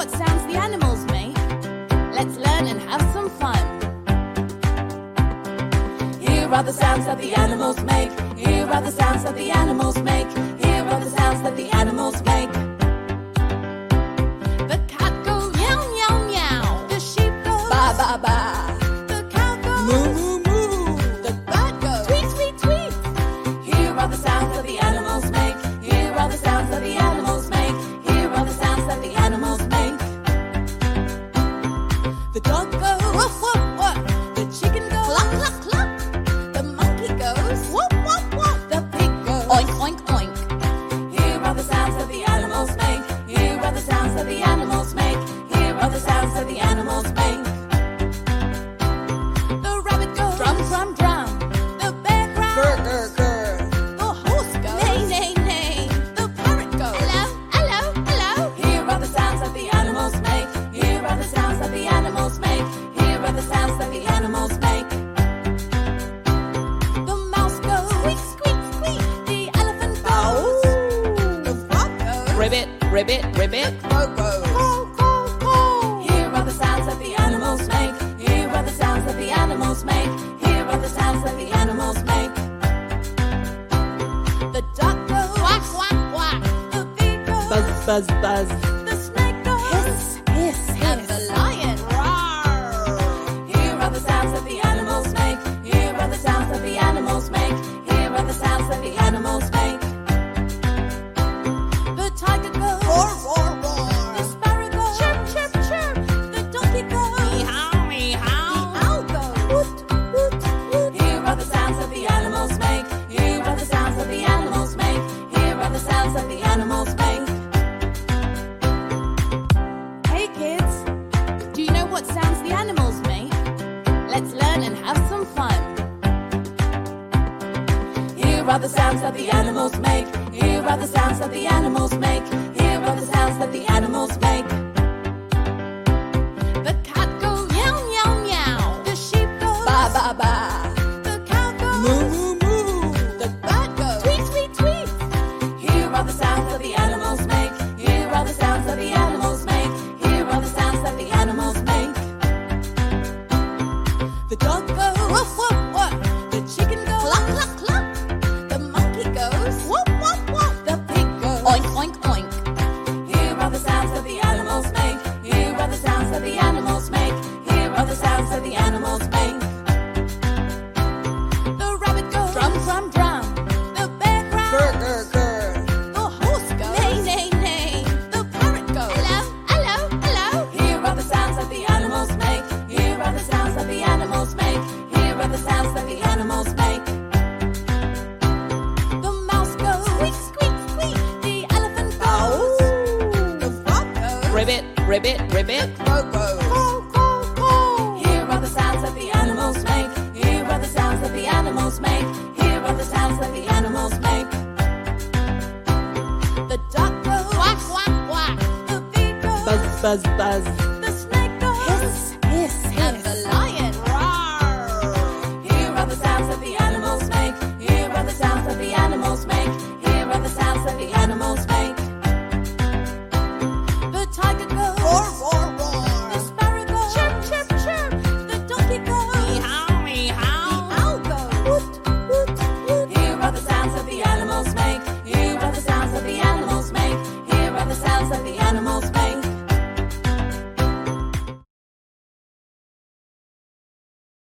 what sounds the animals make? Let's learn and have some fun. Here are the sounds that the animals make. Here are the sounds that the animals make. Here are the sounds that the animals make. Sounds that the animals make. Here are the sounds that the animals make. The rabbit goes drum drum drum. The bear growls grr grr grr. The horse goes neigh neigh neigh. The parrot goes hello hello hello. Here are the sounds that the animals make. Here are the sounds that the animals make. Here are the sounds that the animals make. The goes Buzz, what sounds the animals make? Let's learn and have some fun. Here are the sounds that the animals make. Here are the sounds that the animals make. Here are the sounds that the animals make. The dog goes woof woof woof. The chicken goes cluck cluck cluck. The monkey goes whoop whoop whoop. The pig goes oink oink oink. Here are the sounds that the animals make. Here are the sounds that the animals make. Here are the sounds that the animals make. Ribbit, ribbit, goes. Here are the sounds that the animals make. Here are the sounds that the animals make. Here are the sounds that the animals make. The duck goes quack quack quack. The bee goes Buzz, buzz, buzz.